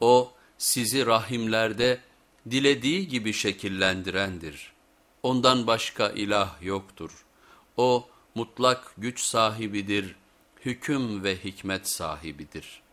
O sizi rahimlerde dilediği gibi şekillendirendir. Ondan başka ilah yoktur. O mutlak güç sahibidir, hüküm ve hikmet sahibidir.''